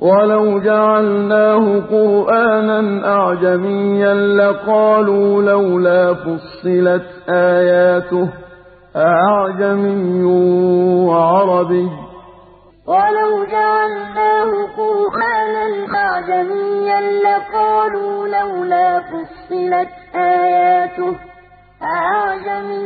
وَلَوْ جَعَلْنَاهُ قُرْآنًا أَعْجَمِيًّا لَّقَالُوا لَوْلَا فُصِّلَتْ آيَاتُهُ ۖ أَأَعْجَمِيٌّ وَعَرَبِيٌّ ۗ. وَلَوْ جَعَلْنَاهُ قُرْآنًا أَعْجَمِيًّا لَّقَالُوا لَوْلَا فُصِّلَتْ آيَاتُهُ ۖ وَعَرَبِيٌّ ۗ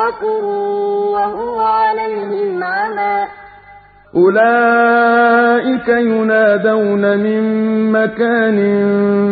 وَقْرٌ وَهُوَ عَلَيْهِمْ عَمًى ۚ أُولَٰئِكَ يُنَادَوْنَ مِن مَّكَانٍ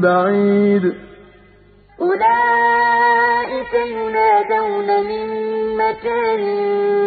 بَعِيدٍ أُولَٰئِكَ يُنَادَوْنَ مِن مَّكَانٍ بَعِيدٍ